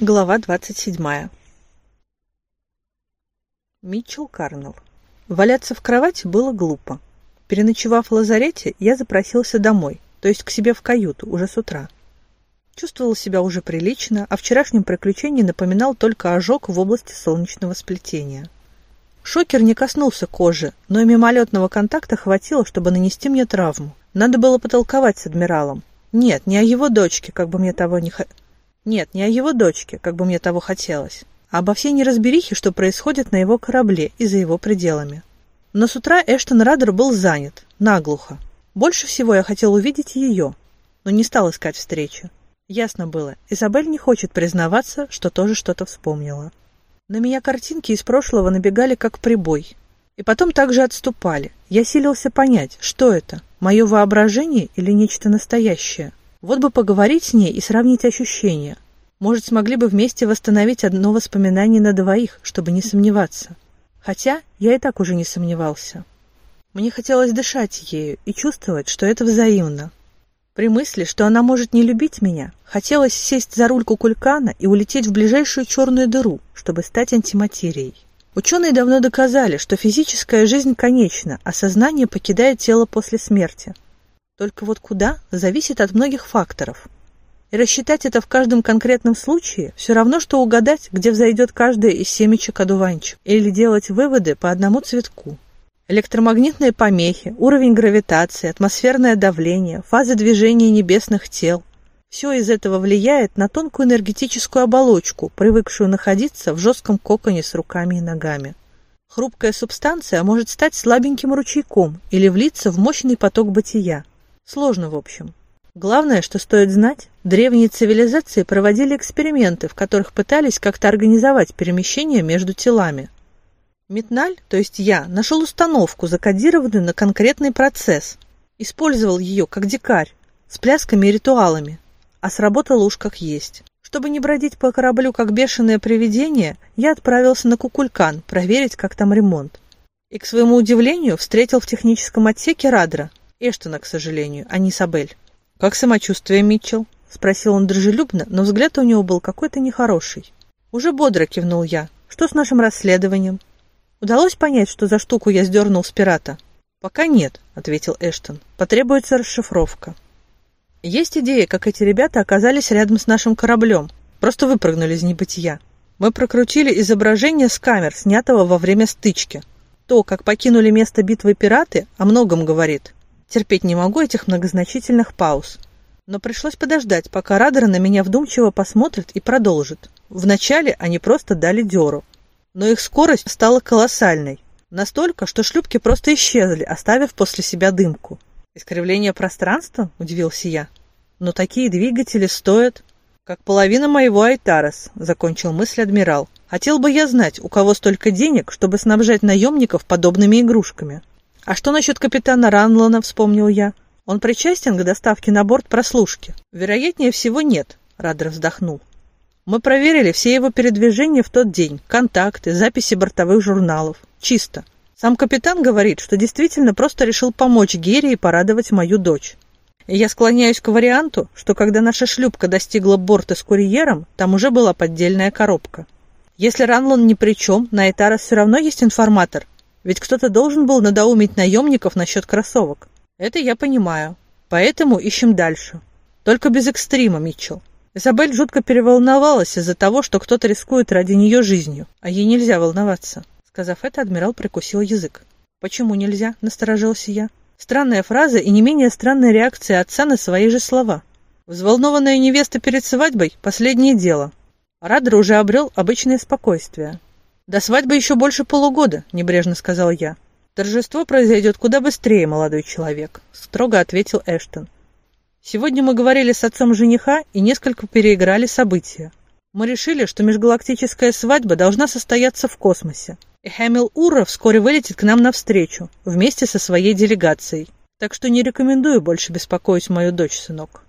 Глава 27. Митчелл Карнелл. Валяться в кровати было глупо. Переночевав в лазарете, я запросился домой, то есть к себе в каюту, уже с утра. Чувствовал себя уже прилично, а вчерашнем приключении напоминал только ожог в области солнечного сплетения. Шокер не коснулся кожи, но и мимолетного контакта хватило, чтобы нанести мне травму. Надо было потолковать с адмиралом. Нет, не о его дочке, как бы мне того не хотелось. Нет, не о его дочке, как бы мне того хотелось, а обо всей неразберихе, что происходит на его корабле и за его пределами. Но с утра Эштон Радер был занят, наглухо. Больше всего я хотел увидеть ее, но не стал искать встречи. Ясно было, Изабель не хочет признаваться, что тоже что-то вспомнила. На меня картинки из прошлого набегали как прибой. И потом также отступали. Я силился понять, что это, мое воображение или нечто настоящее. Вот бы поговорить с ней и сравнить ощущения. Может, смогли бы вместе восстановить одно воспоминание на двоих, чтобы не сомневаться. Хотя я и так уже не сомневался. Мне хотелось дышать ею и чувствовать, что это взаимно. При мысли, что она может не любить меня, хотелось сесть за руль кукулькана и улететь в ближайшую черную дыру, чтобы стать антиматерией. Ученые давно доказали, что физическая жизнь конечна, а сознание покидает тело после смерти. Только вот куда, зависит от многих факторов. И рассчитать это в каждом конкретном случае все равно, что угадать, где взойдет каждая из семечек одуванчик, или делать выводы по одному цветку. Электромагнитные помехи, уровень гравитации, атмосферное давление, фазы движения небесных тел – все из этого влияет на тонкую энергетическую оболочку, привыкшую находиться в жестком коконе с руками и ногами. Хрупкая субстанция может стать слабеньким ручейком или влиться в мощный поток бытия – Сложно, в общем. Главное, что стоит знать, древние цивилизации проводили эксперименты, в которых пытались как-то организовать перемещение между телами. Метналь, то есть я, нашел установку, закодированную на конкретный процесс. Использовал ее как дикарь, с плясками и ритуалами. А сработало уж как есть. Чтобы не бродить по кораблю как бешеное привидение, я отправился на Кукулькан проверить, как там ремонт. И, к своему удивлению, встретил в техническом отсеке Радра, Эштона, к сожалению, а не Сабель. «Как самочувствие, Митчелл?» — спросил он дружелюбно, но взгляд у него был какой-то нехороший. «Уже бодро», — кивнул я. «Что с нашим расследованием?» «Удалось понять, что за штуку я сдернул с пирата?» «Пока нет», — ответил Эштон. «Потребуется расшифровка». «Есть идея, как эти ребята оказались рядом с нашим кораблем. Просто выпрыгнули из небытия. Мы прокрутили изображение с камер, снятого во время стычки. То, как покинули место битвы пираты, о многом говорит. Терпеть не могу этих многозначительных пауз. Но пришлось подождать, пока Радер на меня вдумчиво посмотрит и продолжит. Вначале они просто дали дёру. Но их скорость стала колоссальной. Настолько, что шлюпки просто исчезли, оставив после себя дымку. «Искривление пространства?» – удивился я. «Но такие двигатели стоят...» «Как половина моего Айтарес», – закончил мысль адмирал. «Хотел бы я знать, у кого столько денег, чтобы снабжать наемников подобными игрушками». «А что насчет капитана Ранлона?» – вспомнил я. «Он причастен к доставке на борт прослушки?» «Вероятнее всего, нет», – Радер вздохнул. «Мы проверили все его передвижения в тот день, контакты, записи бортовых журналов. Чисто. Сам капитан говорит, что действительно просто решил помочь Гере и порадовать мою дочь. Я склоняюсь к варианту, что когда наша шлюпка достигла борта с курьером, там уже была поддельная коробка. Если Ранлон ни при чем, на Этарос все равно есть информатор, ведь кто-то должен был надоумить наемников насчет кроссовок. Это я понимаю. Поэтому ищем дальше. Только без экстрима, Митчелл. Изабель жутко переволновалась из-за того, что кто-то рискует ради нее жизнью, а ей нельзя волноваться. Сказав это, адмирал прикусил язык. «Почему нельзя?» – насторожился я. Странная фраза и не менее странная реакция отца на свои же слова. Взволнованная невеста перед свадьбой – последнее дело. Радер уже обрел обычное спокойствие. «До свадьбы еще больше полугода», — небрежно сказал я. «Торжество произойдет куда быстрее, молодой человек», — строго ответил Эштон. «Сегодня мы говорили с отцом жениха и несколько переиграли события. Мы решили, что межгалактическая свадьба должна состояться в космосе, и Хэмил Ура вскоре вылетит к нам навстречу, вместе со своей делегацией. Так что не рекомендую больше беспокоить мою дочь, сынок».